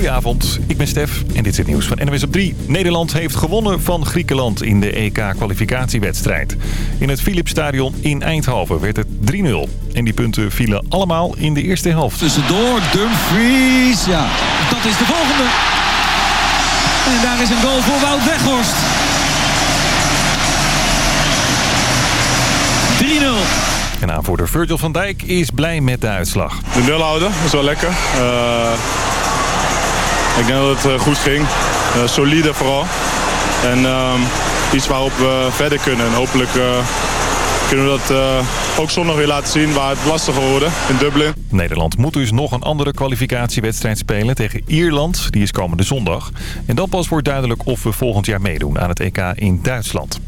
Goedenavond, ik ben Stef en dit is het nieuws van NWS op 3. Nederland heeft gewonnen van Griekenland in de EK-kwalificatiewedstrijd. In het Philipsstadion in Eindhoven werd het 3-0. En die punten vielen allemaal in de eerste helft. Tussendoor, Dumfries. Ja, dat is de volgende. En daar is een goal voor Wout Weghorst. 3-0. En aanvoerder Virgil van Dijk is blij met de uitslag. De nul houden, dat is wel lekker. Uh, ik denk dat het eh, goed ging. Uh, solide vooral. En uh, iets waarop we verder kunnen. En hopelijk kunnen we dat uh, ook zondag weer laten zien waar het lastiger wordt in Dublin. Nederland moet dus nog een andere kwalificatiewedstrijd spelen tegen Ierland. Die is komende zondag. En dan pas wordt duidelijk of we volgend jaar meedoen aan het EK in Duitsland.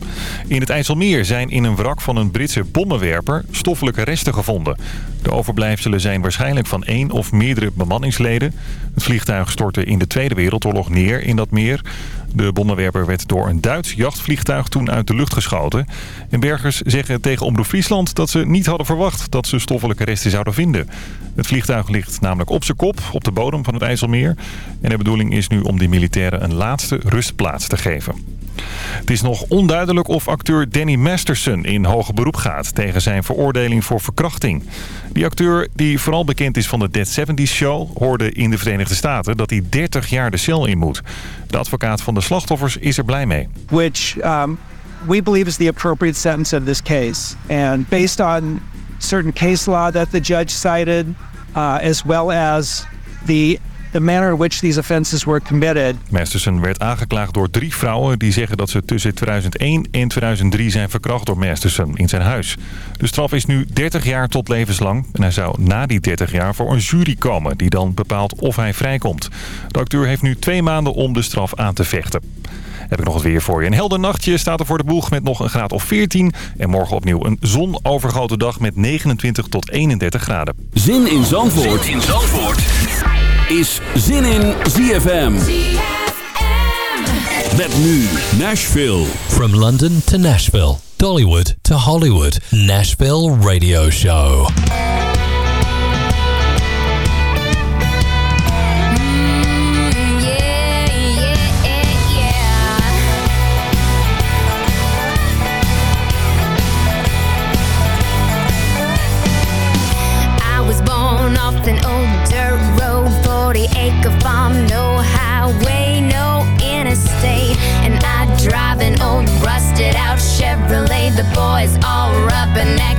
In het IJsselmeer zijn in een wrak van een Britse bommenwerper stoffelijke resten gevonden. De overblijfselen zijn waarschijnlijk van één of meerdere bemanningsleden. Het vliegtuig stortte in de Tweede Wereldoorlog neer in dat meer. De bommenwerper werd door een Duits jachtvliegtuig toen uit de lucht geschoten. En bergers zeggen tegen Omroep Friesland dat ze niet hadden verwacht dat ze stoffelijke resten zouden vinden. Het vliegtuig ligt namelijk op zijn kop op de bodem van het IJsselmeer. En de bedoeling is nu om die militairen een laatste rustplaats te geven. Het is nog onduidelijk of acteur Danny Masterson in hoger beroep gaat... tegen zijn veroordeling voor verkrachting. Die acteur, die vooral bekend is van de Dead 70s Show... hoorde in de Verenigde Staten dat hij 30 jaar de cel in moet. De advocaat van de slachtoffers is er blij mee. Which um, we believe is the appropriate sentence of this case. And based on certain case law that the judge cited... Uh, as well as the the manner in which these offenses were committed. Masterson werd aangeklaagd door drie vrouwen die zeggen dat ze tussen 2001 en 2003 zijn verkracht door Masterson in zijn huis. De straf is nu 30 jaar tot levenslang en hij zou na die 30 jaar voor een jury komen die dan bepaalt of hij vrijkomt. De acteur heeft nu twee maanden om de straf aan te vechten. Heb ik nog het weer voor je. Een helder nachtje staat er voor de boeg met nog een graad of 14. En morgen opnieuw een zonovergoten dag met 29 tot 31 graden. Zin in Zandvoort. Zin in Zandvoort is zin in ZFM. Met nu Nashville. From London to Nashville. Dollywood to Hollywood. Nashville Radio Show. Boys all rubberneck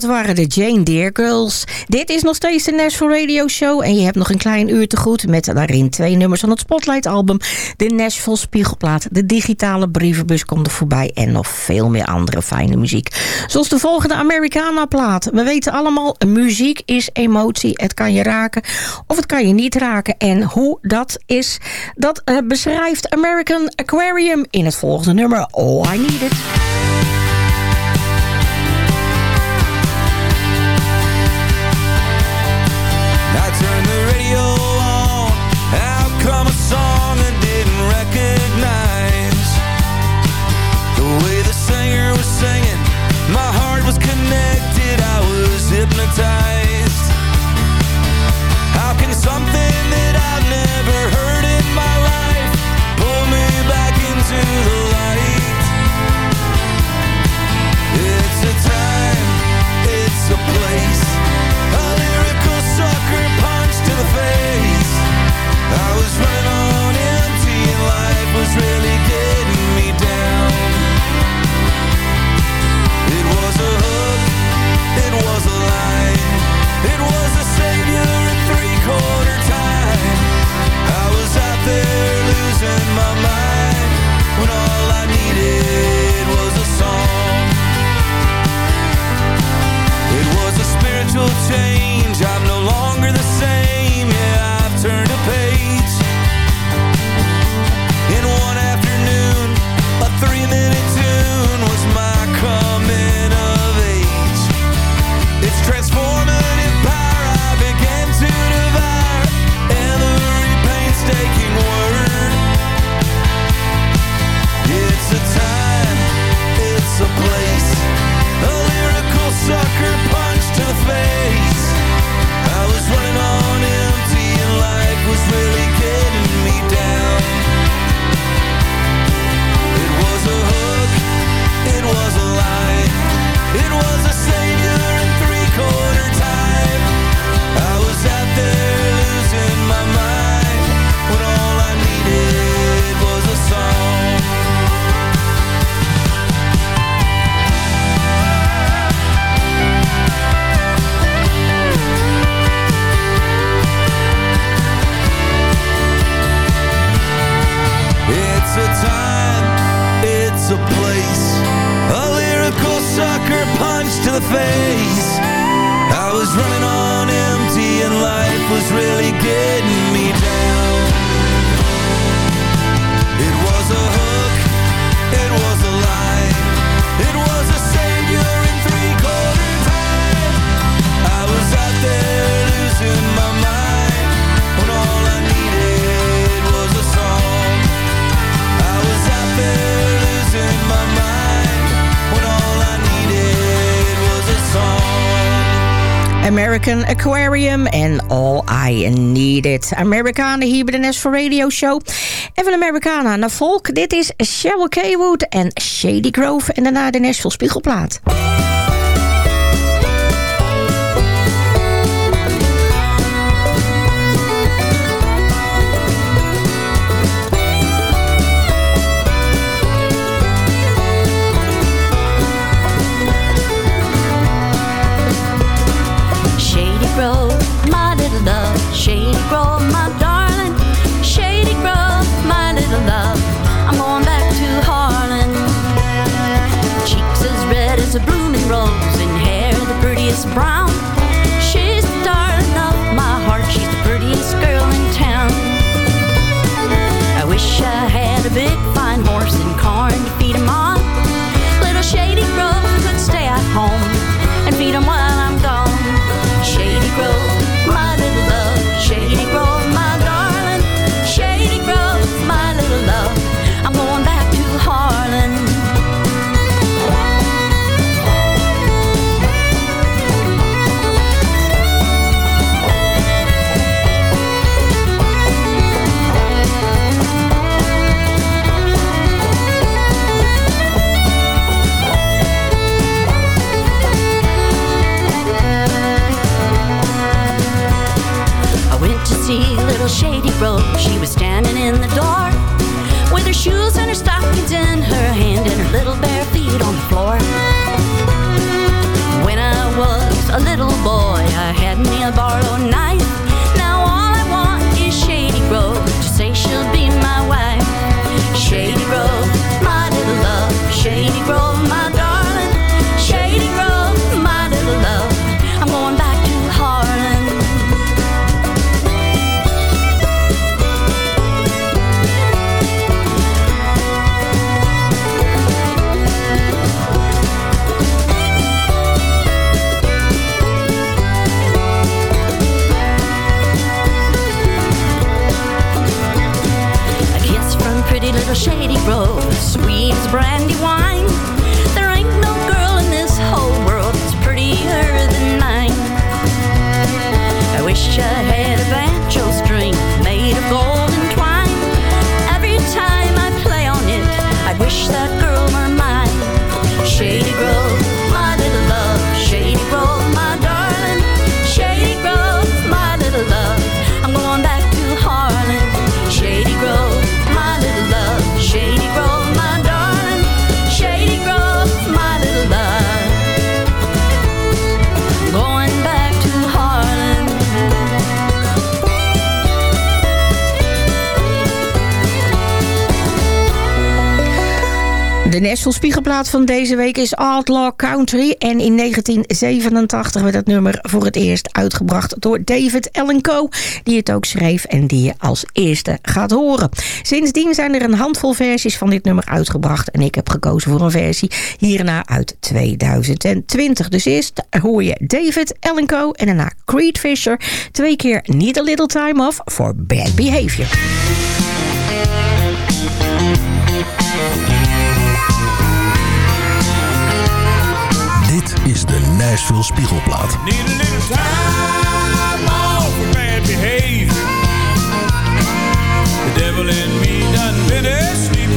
Dat waren de Jane Deere Girls. Dit is nog steeds de Nashville Radio Show. En je hebt nog een klein uur te goed met daarin twee nummers van het Spotlight album. De Nashville Spiegelplaat, de digitale brievenbus komt er voorbij. En nog veel meer andere fijne muziek. Zoals de volgende Americana plaat. We weten allemaal, muziek is emotie. Het kan je raken of het kan je niet raken. En hoe dat is, dat uh, beschrijft American Aquarium in het volgende nummer. Oh, I Need It. American Aquarium en All I Needed. Amerikanen hier bij de Nashville Radio Show. En van Americana naar Volk. Dit is Cheryl Kaywood en Shady Grove. En daarna de Nashville Spiegelplaat. the love. I'm going back to Harlan. Cheeks as red as a blooming rose, and hair the prettiest brown. She's my heart. She's the prettiest girl in town. I wish I had a big. De Spiegelplaat van deze week is Outlaw Country. En in 1987 werd het nummer voor het eerst uitgebracht door David Allen Coe. Die het ook schreef en die je als eerste gaat horen. Sindsdien zijn er een handvol versies van dit nummer uitgebracht. En ik heb gekozen voor een versie hierna uit 2020. Dus eerst hoor je David Allen Coe en daarna Creed Fisher. Twee keer Need a Little Time Off for Bad Behavior.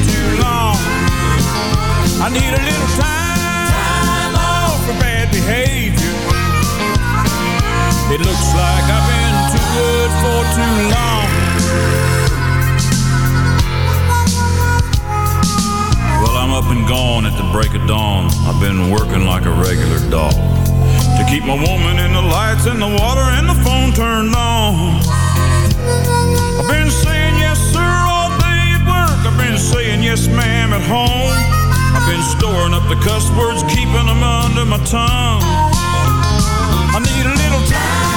Too long. I need a little time off for bad behavior. It looks like I've been too good for too long. I'm up and gone at the break of dawn. I've been working like a regular dog. To keep my woman in the lights and the water and the phone turned on. I've been saying yes, sir, all day at work. I've been saying yes, ma'am, at home. I've been storing up the cuss words, keeping them under my tongue. I need a little time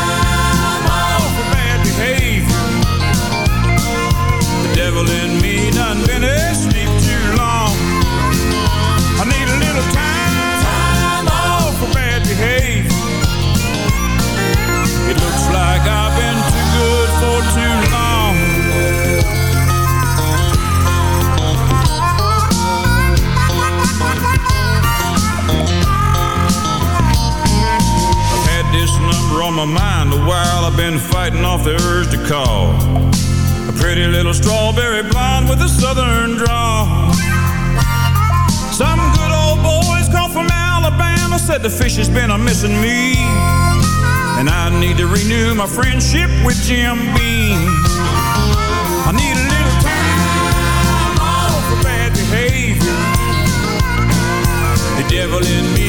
strawberry blonde with a southern drawl. Some good old boys come from Alabama said the fish has been a missing me. And I need to renew my friendship with Jim Beam. I need a little time off for bad behavior. The devil in me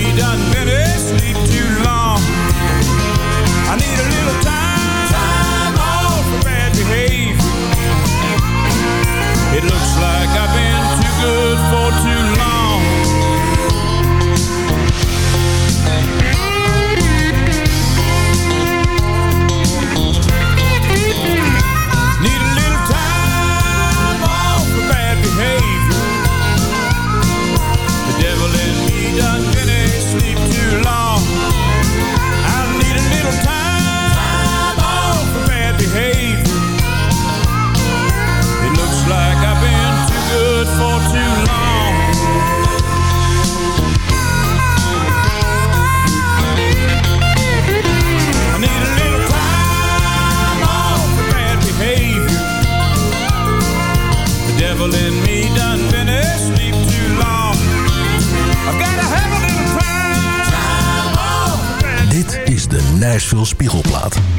Nashville Spiegelplaat.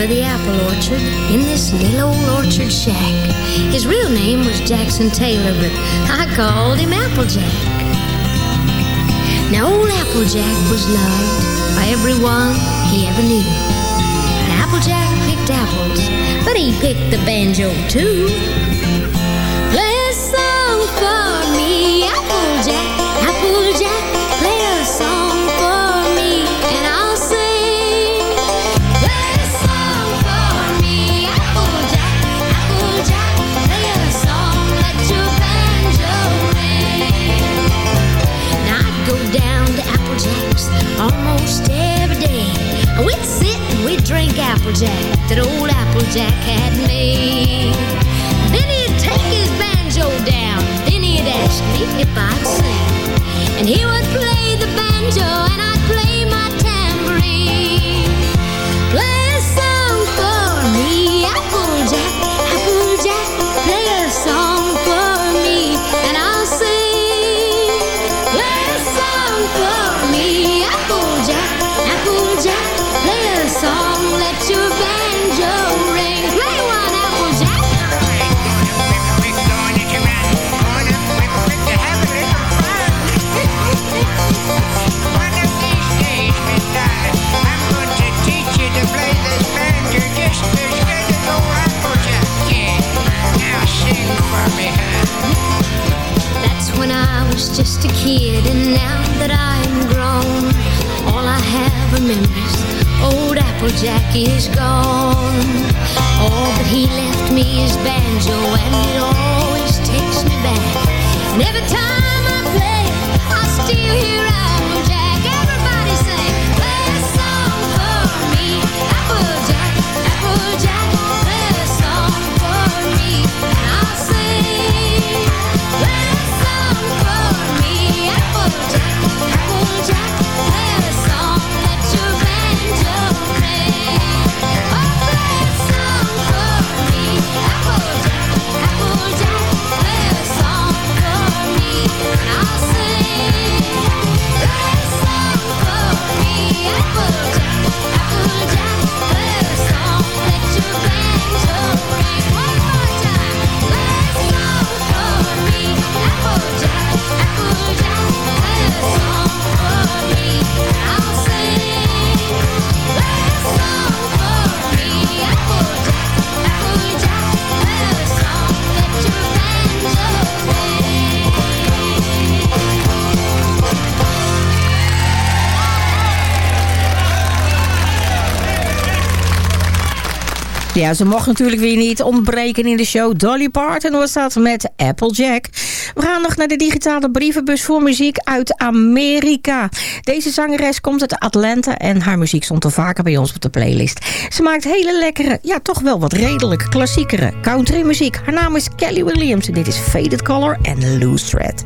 Of the apple orchard in this little old orchard shack. His real name was Jackson Taylor, but I called him Applejack. Now old Applejack was loved by everyone he ever knew. Applejack picked apples, but he picked the banjo too. Applejack, that old Applejack had made. Ja, ze mocht natuurlijk weer niet ontbreken in de show. Dolly Parton was dat met Applejack. We gaan nog naar de digitale brievenbus voor muziek uit Amerika. Deze zangeres komt uit Atlanta en haar muziek stond al vaker bij ons op de playlist. Ze maakt hele lekkere, ja toch wel wat redelijk klassiekere countrymuziek. Haar naam is Kelly Williams en dit is Faded Color en Loose Thread.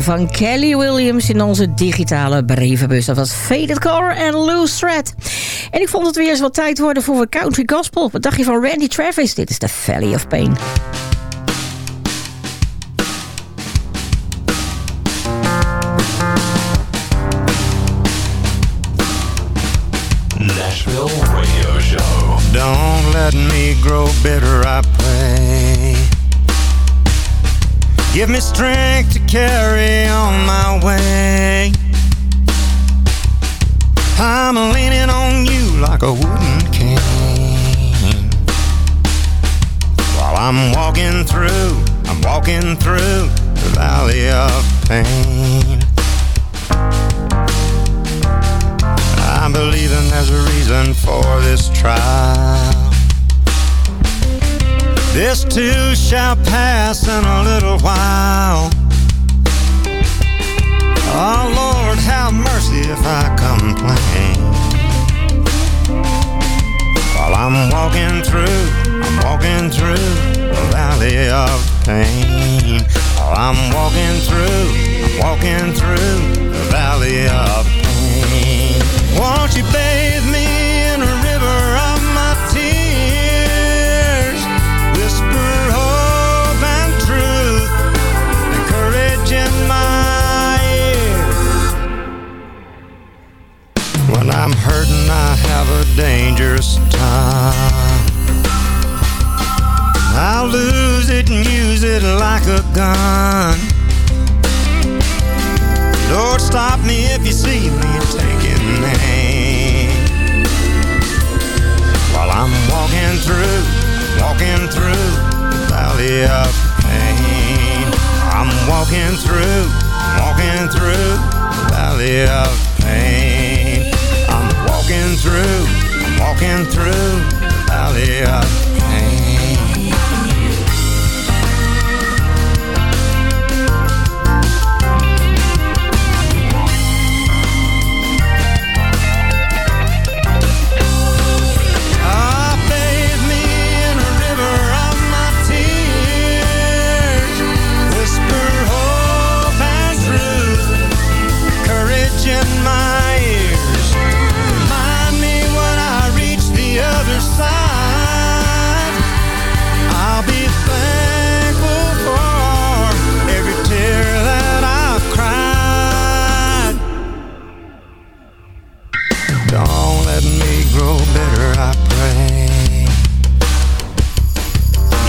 van Kelly Williams in onze digitale brievenbus. Dat was Faded Car en Loose Thread. En ik vond het weer eens wat tijd worden voor een country gospel. Wat dacht je van Randy Travis? Dit is The Valley of Pain.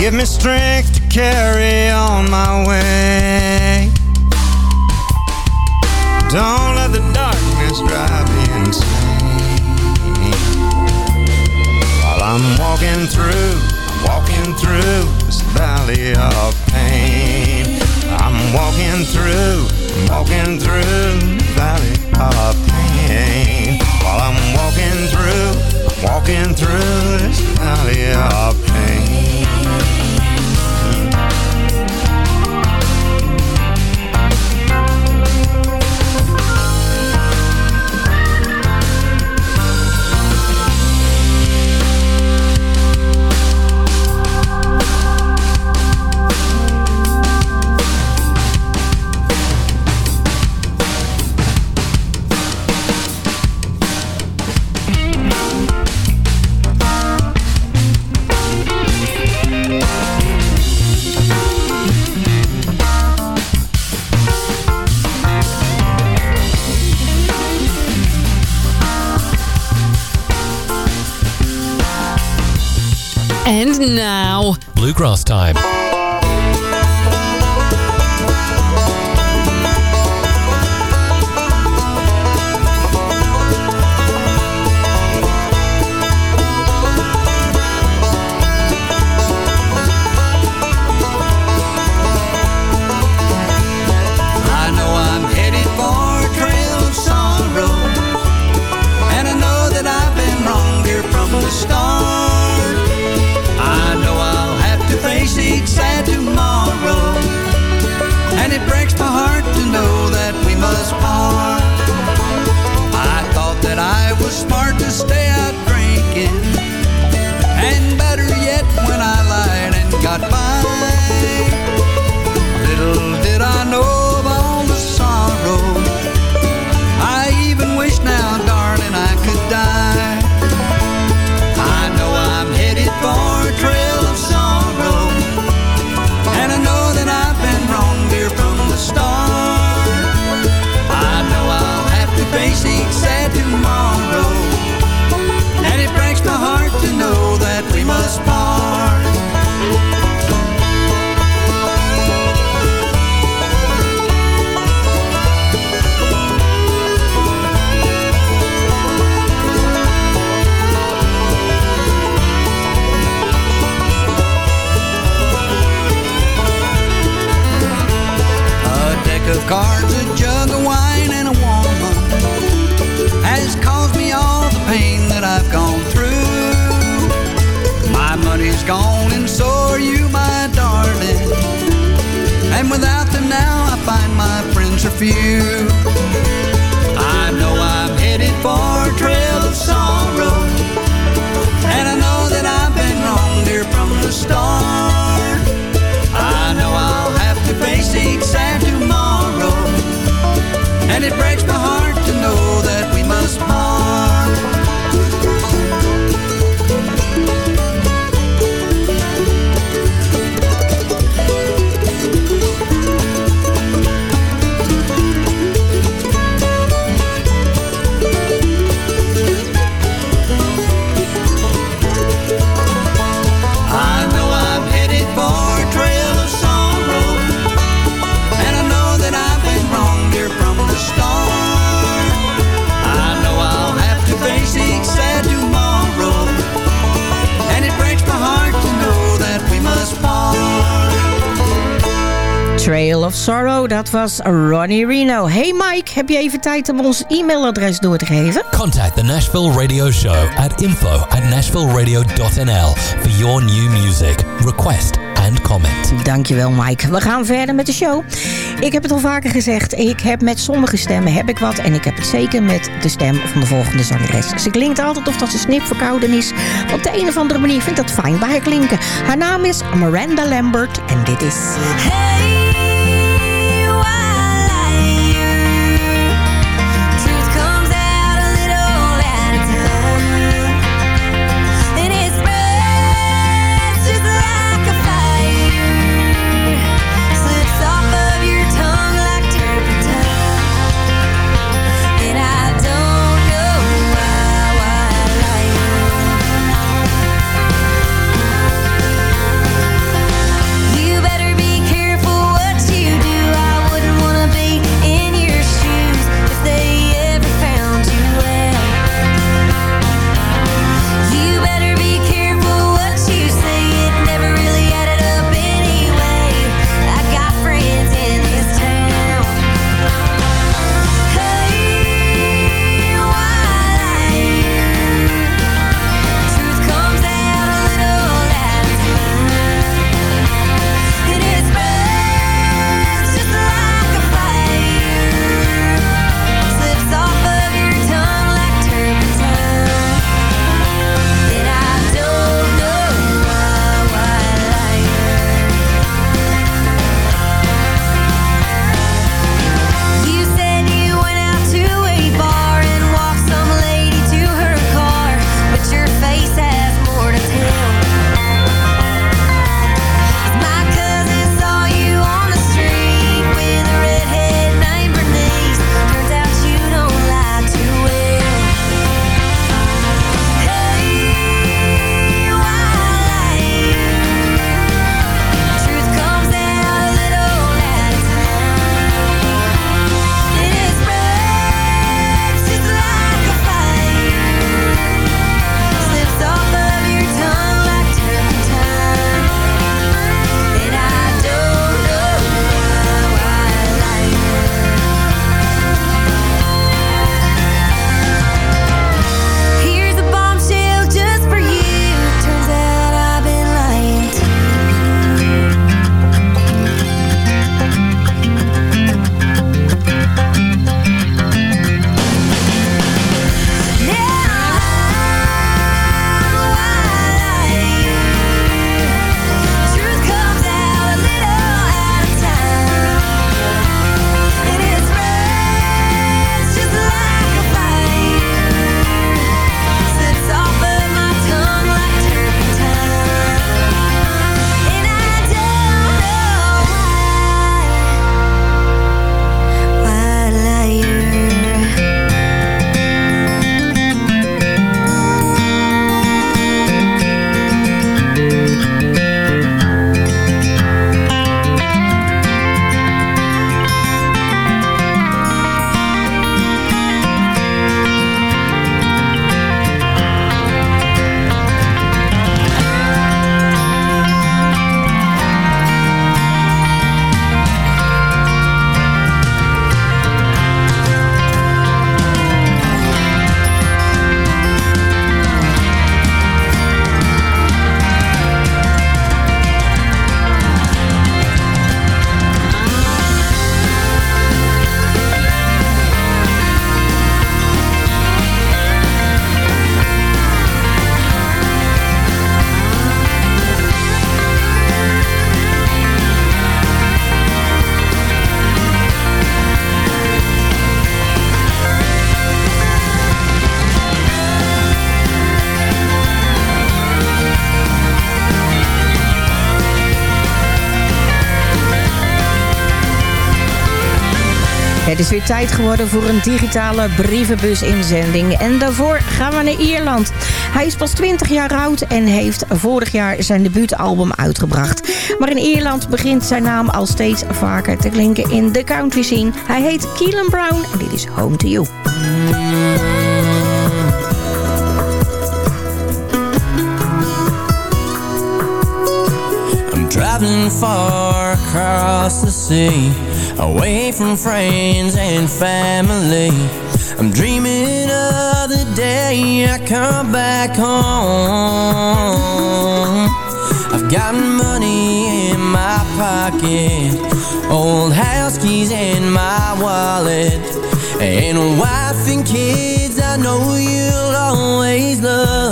Give me strength to carry on my way. Don't let the darkness drive me insane. While I'm walking through, I'm walking through this valley of pain. I'm walking through, I'm walking through this valley of pain. While I'm walking through, I'm walking through this valley of pain. now. Bluegrass time. Sorrow, dat was Ronnie Reno. Hey Mike, heb je even tijd om ons e-mailadres door te geven? Contact the Nashville Radio Show at info at nashvilleradio.nl for your new music, request and comment. Dankjewel Mike. We gaan verder met de show. Ik heb het al vaker gezegd. Ik heb met sommige stemmen heb ik wat. En ik heb het zeker met de stem van de volgende zangeres. Ze klinkt altijd of dat ze snip verkouden is. Op de een of andere manier vind ik dat fijn bij haar klinken. Haar naam is Miranda Lambert. En dit is... Truth is weer tijd geworden voor een digitale brievenbus-inzending. En daarvoor gaan we naar Ierland. Hij is pas 20 jaar oud en heeft vorig jaar zijn debuutalbum uitgebracht. Maar in Ierland begint zijn naam al steeds vaker te klinken in de country scene. Hij heet Keelan Brown en dit is Home to You. I'm traveling far across the sea, away from friends and family. I'm dreaming of the day I come back home. I've got money in my pocket, old house keys in my wallet, and a wife and kids I know you'll always love.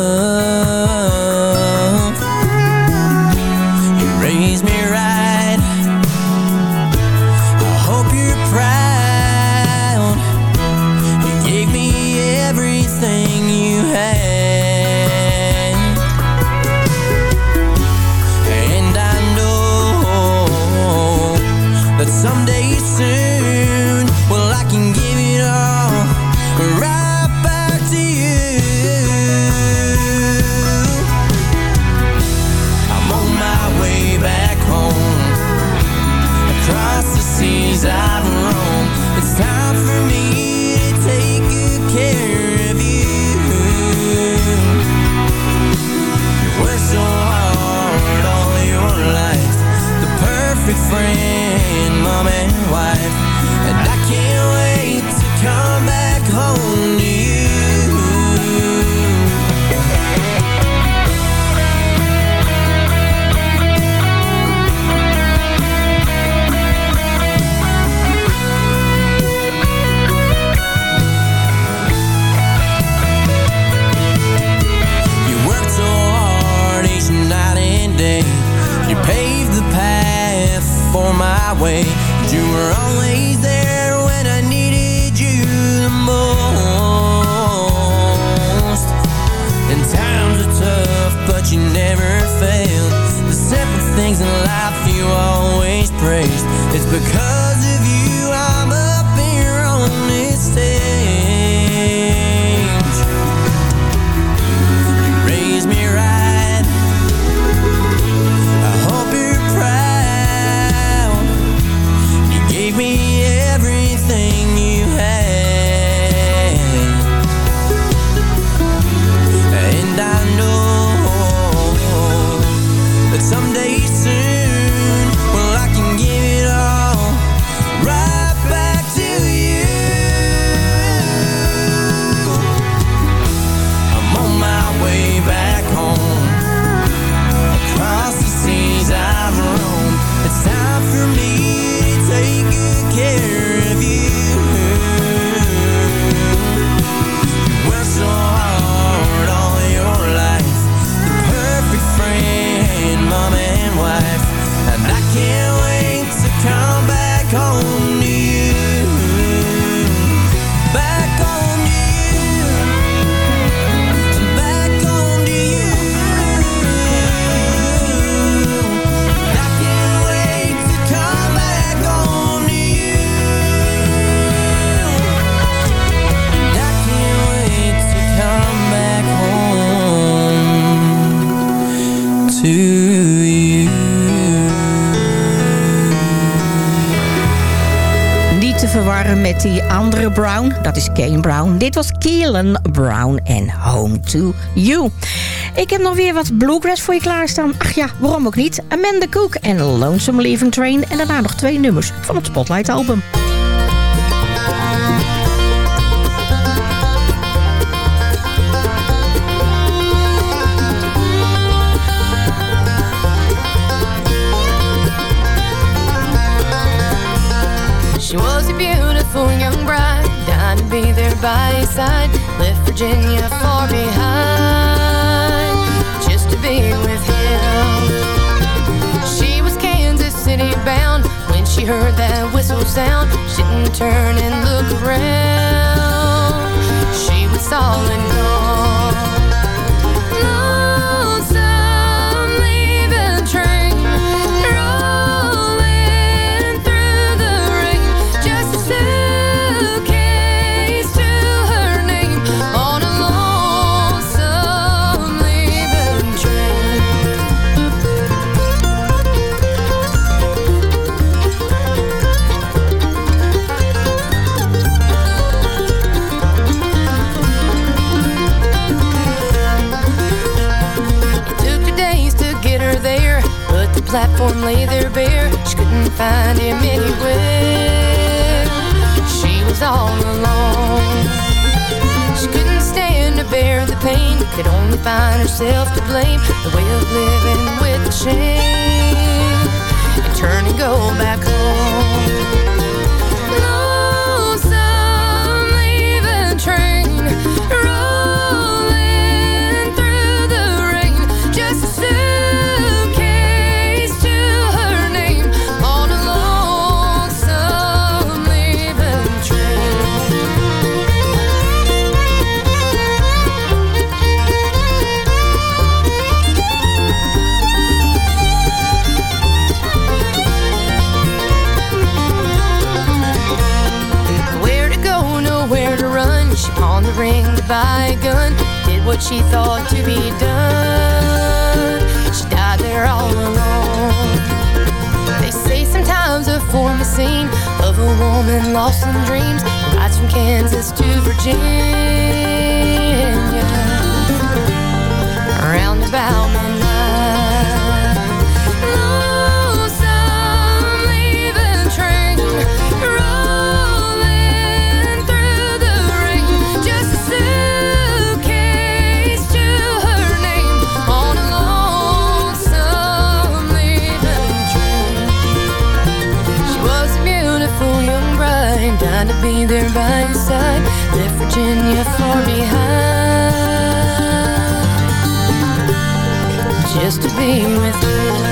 For way. You were always there when I needed you the most. And times are tough, but you never failed. The simple things in life you always praised. It's because of die andere Brown. Dat is Kane Brown. Dit was Keelan Brown en Home to You. Ik heb nog weer wat bluegrass voor je klaarstaan. Ach ja, waarom ook niet? Amanda Cook en Lonesome Leaving Train. En daarna nog twee nummers van het Spotlight album. There by his side. Left Virginia far behind, just to be with him. She was Kansas City bound when she heard that whistle sound. She didn't turn and look around. She was all and platform lay there bare. She couldn't find him anywhere. She was all alone. She couldn't stand to bear the pain. Could only find herself to blame. The way of living with shame. And turn and go back home. Ring a gun. Did what she thought to be done. She died there all alone. They say sometimes a form a scene of a woman lost in dreams. Rides from Kansas to Virginia. Around about midnight. Virginia, far behind Just to be with you.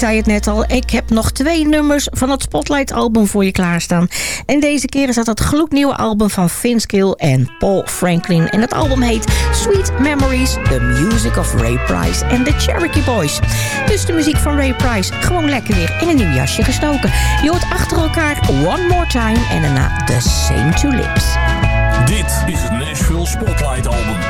Zei het net al, ik heb nog twee nummers van het Spotlight-album voor je klaarstaan. En deze keer is dat het gloednieuwe album van Vince Gill en Paul Franklin. En het album heet Sweet Memories, The Music of Ray Price en The Cherokee Boys. Dus de muziek van Ray Price gewoon lekker weer in een nieuw jasje gestoken. Je hoort achter elkaar One More Time en daarna The Same Two Lips. Dit is het Nashville Spotlight Album.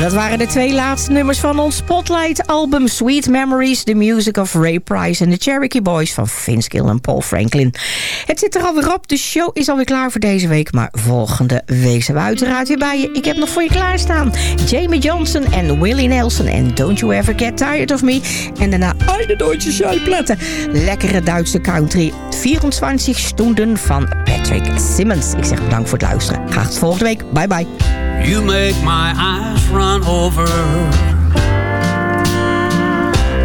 Dat waren de twee laatste nummers van ons Spotlight-album Sweet Memories, The Music of Ray Price en de Cherokee Boys van Vince Gill en Paul Franklin. Het zit er alweer op, de show is alweer klaar voor deze week, maar volgende week zijn we uiteraard weer bij je. Ik heb nog voor je klaarstaan Jamie Johnson en Willie Nelson en Don't You Ever Get Tired of Me. En daarna Eine Deutsche Schallplatte. Lekkere Duitse country, 24 stunden van Patrick Simmons. Ik zeg bedankt voor het luisteren. Graag tot volgende week. Bye bye. You make my eyes run over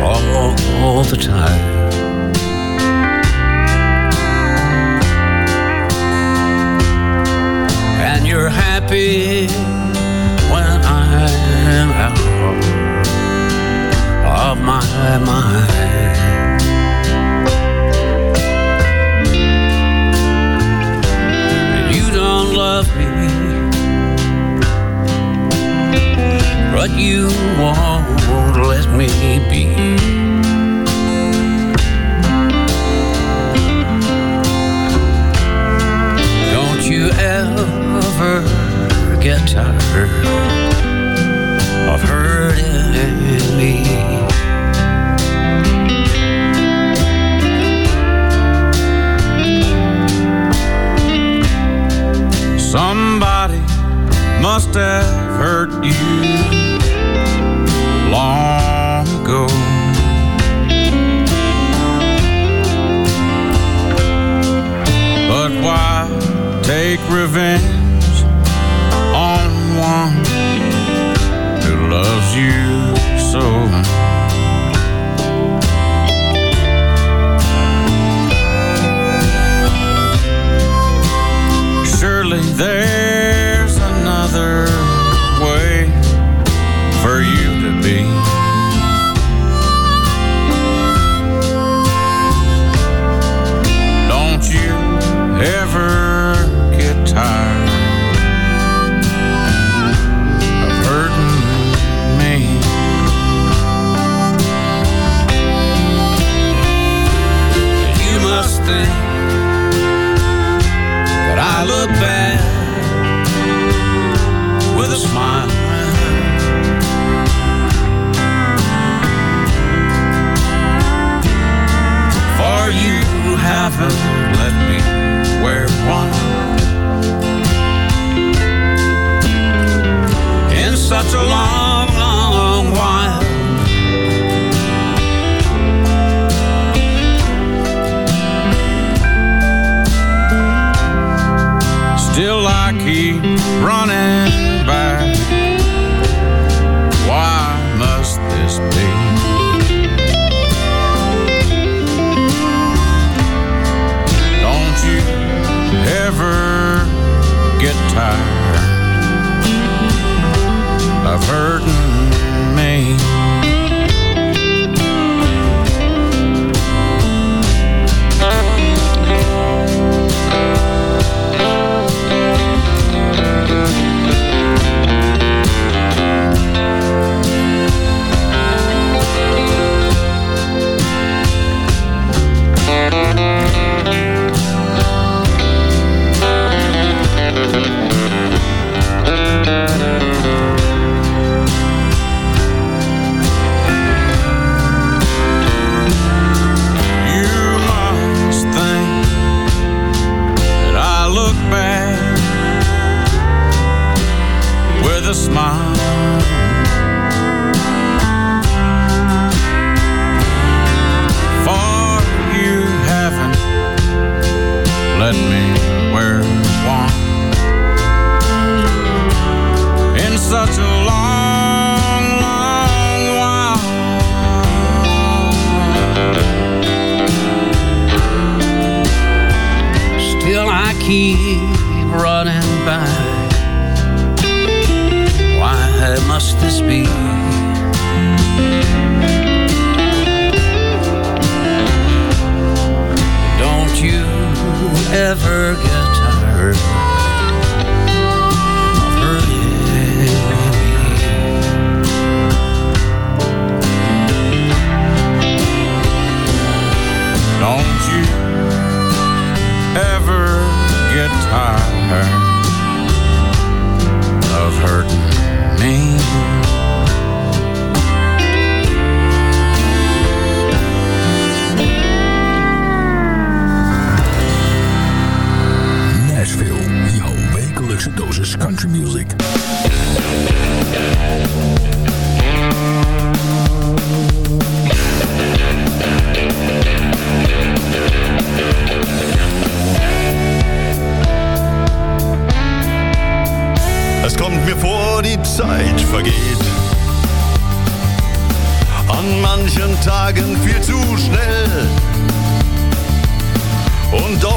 all, all the time. And you're happy when I'm out of my mind. And you don't love me but you won't let me be. Don't you ever get tired of hurting me? Somebody must have hurt you long ago. But why take revenge on one who loves you so?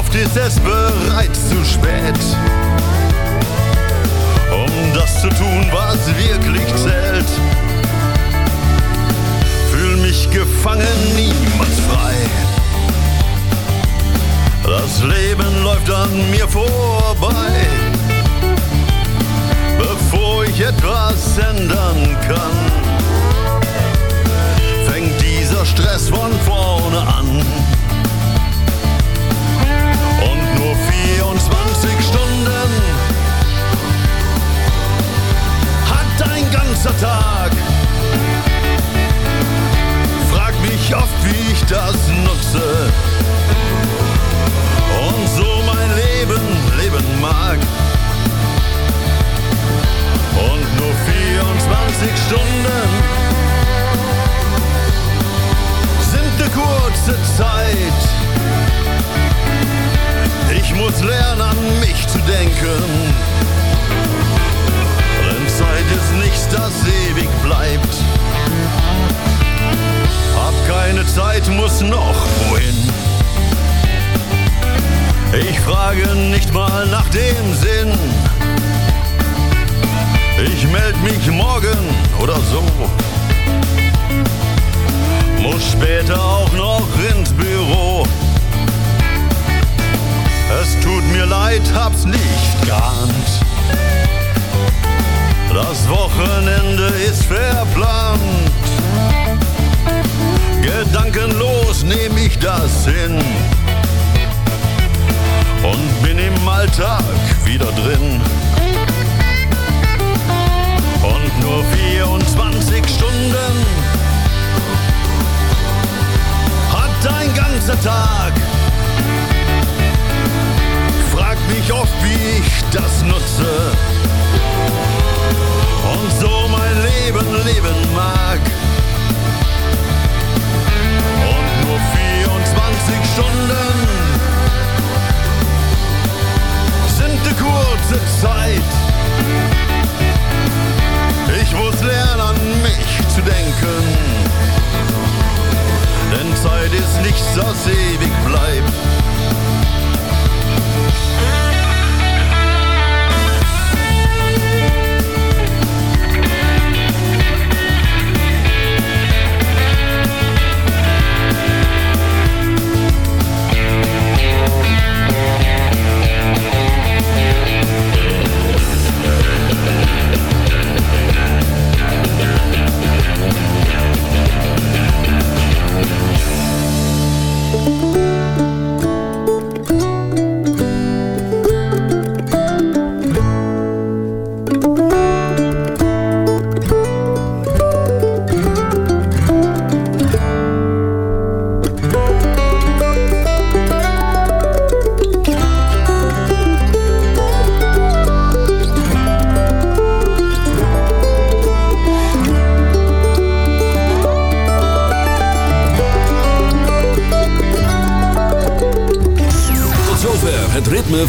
Oft ist es bereits zu spät. Um das zu tun, was wirklich zählt. Fühl mich gefangen, niemals frei. Das Leben läuft an mir vorbei bevor ich etwas ändern kann, fängt dieser Stress von vorne an. 24 Stunden hat ein ganzer Tag. Frag mich oft, wie ich das nutze und so mein Leben leben mag. Und nur 24 Stunden sind eine kurze Zeit. Ich muss lernen, an mich zu denken. Denn Zeit ist nichts, das ewig bleibt. Hab keine Zeit, muss noch wohin. Ich frage nicht mal nach dem Sinn. Ich meld mich morgen oder so. Muss später auch noch ins Büro. Es tut mir leid, hab's nicht geahnt. Das Wochenende ist verplant. Gedankenlos nehm ich das hin und bin im Alltag wieder drin. Und nur viel